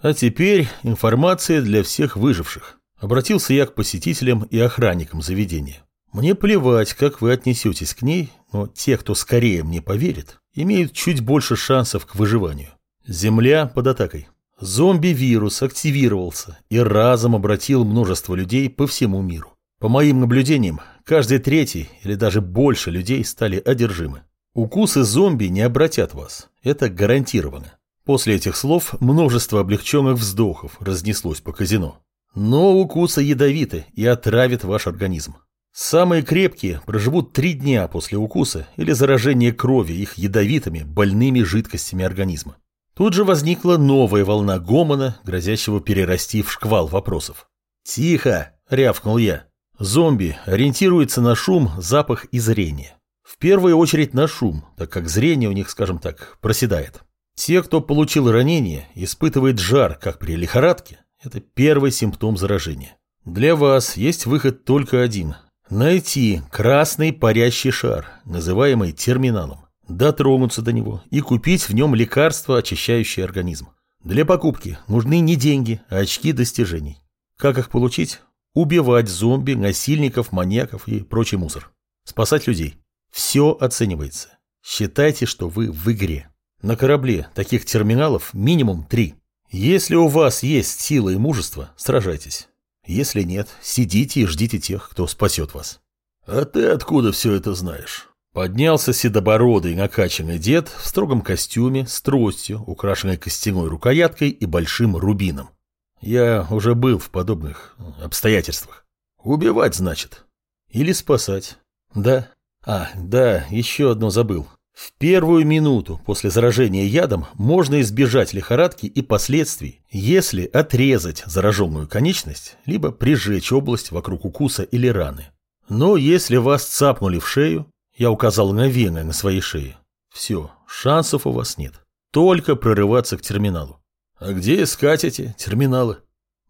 А теперь информация для всех выживших. Обратился я к посетителям и охранникам заведения. Мне плевать, как вы отнесетесь к ней, но те, кто скорее мне поверит, имеют чуть больше шансов к выживанию. Земля под атакой. Зомби-вирус активировался и разом обратил множество людей по всему миру. По моим наблюдениям, каждый третий или даже больше людей стали одержимы. Укусы зомби не обратят вас, это гарантированно. После этих слов множество облегченных вздохов разнеслось по казино. Но укусы ядовиты и отравят ваш организм. Самые крепкие проживут три дня после укуса или заражения крови их ядовитыми, больными жидкостями организма. Тут же возникла новая волна гомона, грозящего перерасти в шквал вопросов. «Тихо!» – рявкнул я. Зомби ориентируются на шум, запах и зрение. В первую очередь на шум, так как зрение у них, скажем так, проседает. Те, кто получил ранение, испытывает жар, как при лихорадке. Это первый симптом заражения. Для вас есть выход только один – найти красный парящий шар, называемый терминалом дотронуться до него и купить в нем лекарства, очищающие организм. Для покупки нужны не деньги, а очки достижений. Как их получить? Убивать зомби, насильников, маньяков и прочий мусор. Спасать людей. Все оценивается. Считайте, что вы в игре. На корабле таких терминалов минимум три. Если у вас есть сила и мужество, сражайтесь. Если нет, сидите и ждите тех, кто спасет вас. А ты откуда все это знаешь? Поднялся седобородый накачанный дед в строгом костюме с тростью, украшенной костяной рукояткой и большим рубином. Я уже был в подобных обстоятельствах. Убивать, значит. Или спасать. Да. А, да, еще одно забыл. В первую минуту после заражения ядом можно избежать лихорадки и последствий, если отрезать зараженную конечность, либо прижечь область вокруг укуса или раны. Но если вас цапнули в шею, я указал на вены на своей шее. Все, шансов у вас нет. Только прорываться к терминалу. А где искать эти терминалы?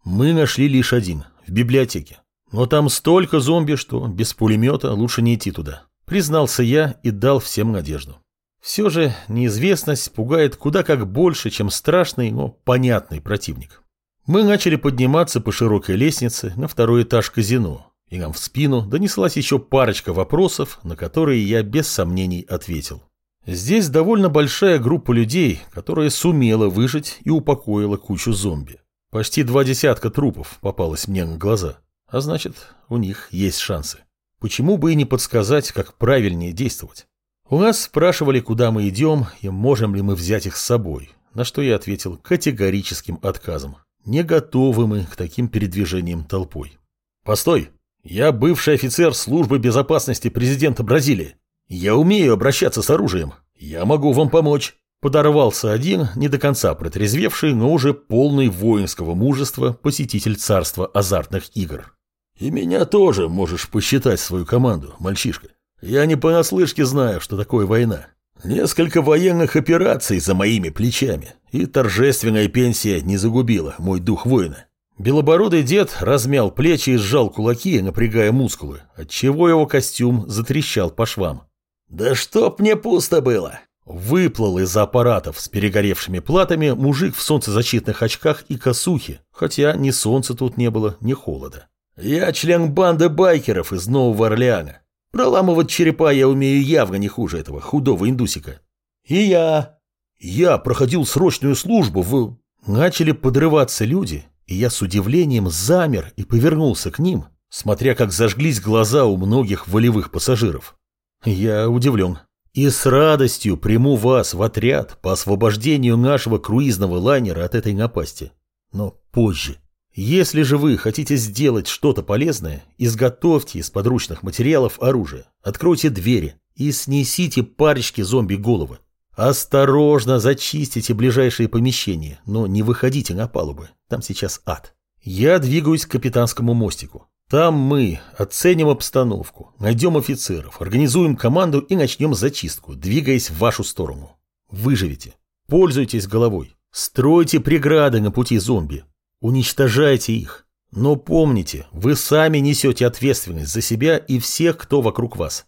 Мы нашли лишь один, в библиотеке. Но там столько зомби, что без пулемета лучше не идти туда. Признался я и дал всем надежду. Все же неизвестность пугает куда как больше, чем страшный, но понятный противник. Мы начали подниматься по широкой лестнице на второй этаж казино, и нам в спину донеслась еще парочка вопросов, на которые я без сомнений ответил. Здесь довольно большая группа людей, которая сумела выжить и упокоила кучу зомби. Почти два десятка трупов попалось мне на глаза, а значит, у них есть шансы. Почему бы и не подсказать, как правильнее действовать? У нас спрашивали, куда мы идем и можем ли мы взять их с собой, на что я ответил категорическим отказом. Не готовы мы к таким передвижениям толпой. «Постой!» Я бывший офицер службы безопасности президента Бразилии. Я умею обращаться с оружием. Я могу вам помочь. Подорвался один, не до конца протрезвевший, но уже полный воинского мужества посетитель царства азартных игр. И меня тоже можешь посчитать свою команду, мальчишка. Я не понаслышке знаю, что такое война. Несколько военных операций за моими плечами, и торжественная пенсия не загубила мой дух воина. Белобородый дед размял плечи и сжал кулаки, напрягая мускулы, отчего его костюм затрещал по швам. «Да чтоб мне пусто было!» Выплыл из аппаратов с перегоревшими платами мужик в солнцезащитных очках и косухе, хотя ни солнца тут не было, ни холода. «Я член банды байкеров из Нового Орлеана. Проламывать черепа я умею явно не хуже этого худого индусика. И я... Я проходил срочную службу в...» Начали подрываться люди, и я с удивлением замер и повернулся к ним, смотря как зажглись глаза у многих волевых пассажиров. Я удивлен. И с радостью приму вас в отряд по освобождению нашего круизного лайнера от этой напасти. Но позже. Если же вы хотите сделать что-то полезное, изготовьте из подручных материалов оружие, откройте двери и снесите парочки зомби-головы. Осторожно зачистите ближайшие помещения, но не выходите на палубы, там сейчас ад. Я двигаюсь к капитанскому мостику. Там мы оценим обстановку, найдем офицеров, организуем команду и начнем зачистку, двигаясь в вашу сторону. Выживите. Пользуйтесь головой. Стройте преграды на пути зомби. Уничтожайте их. Но помните, вы сами несете ответственность за себя и всех, кто вокруг вас.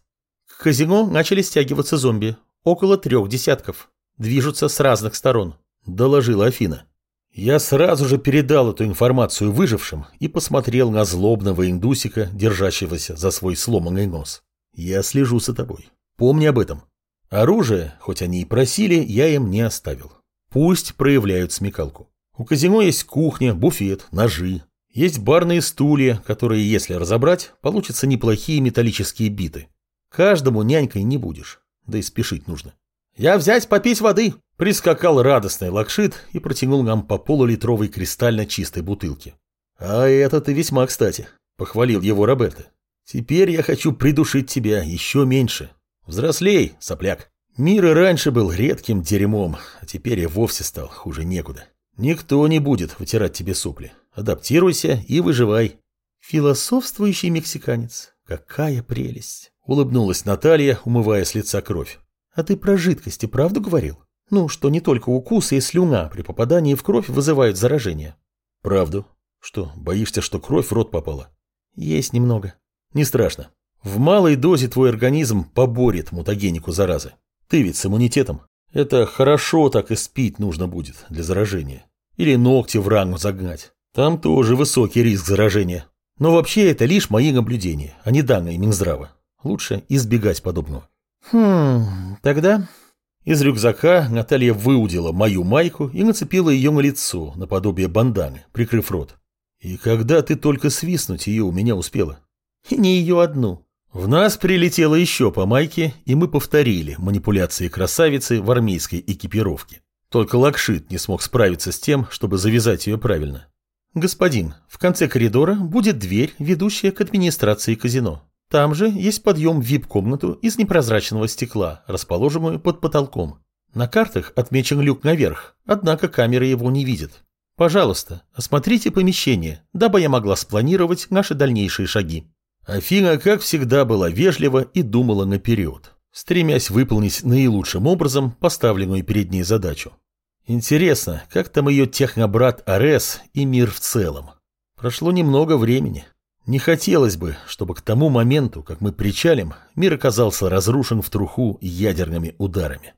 К казино начали стягиваться зомби. Около трех десятков. Движутся с разных сторон, доложила Афина. Я сразу же передал эту информацию выжившим и посмотрел на злобного индусика, держащегося за свой сломанный нос. Я слежу за тобой. Помни об этом. Оружие, хоть они и просили, я им не оставил. Пусть проявляют смекалку. У казино есть кухня, буфет, ножи. Есть барные стулья, которые, если разобрать, получатся неплохие металлические биты. Каждому нянькой не будешь, да и спешить нужно. «Я взять попить воды!» Прискакал радостный лакшит и протянул нам по полулитровой кристально чистой бутылке. «А это ты весьма кстати», — похвалил его Роберто. «Теперь я хочу придушить тебя еще меньше. Взрослей, сопляк. Мир и раньше был редким дерьмом, а теперь и вовсе стал хуже некуда. Никто не будет вытирать тебе сопли. Адаптируйся и выживай». «Философствующий мексиканец. Какая прелесть!» — улыбнулась Наталья, умывая с лица кровь. «А ты про жидкости правду говорил?» Ну, что не только укусы и слюна при попадании в кровь вызывают заражение. Правду? Что, боишься, что кровь в рот попала? Есть немного. Не страшно. В малой дозе твой организм поборет мутагенику заразы. Ты ведь с иммунитетом. Это хорошо так и спить нужно будет для заражения. Или ногти в рану загнать. Там тоже высокий риск заражения. Но вообще это лишь мои наблюдения, а не данные Минздрава. Лучше избегать подобного. Хм, тогда из рюкзака Наталья выудила мою майку и нацепила ее на лицо, наподобие банданы, прикрыв рот. И когда ты только свистнуть ее у меня успела? И не ее одну. В нас прилетело еще по майке, и мы повторили манипуляции красавицы в армейской экипировке. Только Лакшит не смог справиться с тем, чтобы завязать ее правильно. «Господин, в конце коридора будет дверь, ведущая к администрации казино. Там же есть подъем в вип-комнату из непрозрачного стекла, расположенную под потолком. На картах отмечен люк наверх, однако камера его не видит. Пожалуйста, осмотрите помещение, дабы я могла спланировать наши дальнейшие шаги. Афина, как всегда, была вежлива и думала наперед, стремясь выполнить наилучшим образом поставленную перед ней задачу. Интересно, как там ее технобрат Арес и мир в целом? Прошло немного времени. Не хотелось бы, чтобы к тому моменту, как мы причалим, мир оказался разрушен в труху ядерными ударами.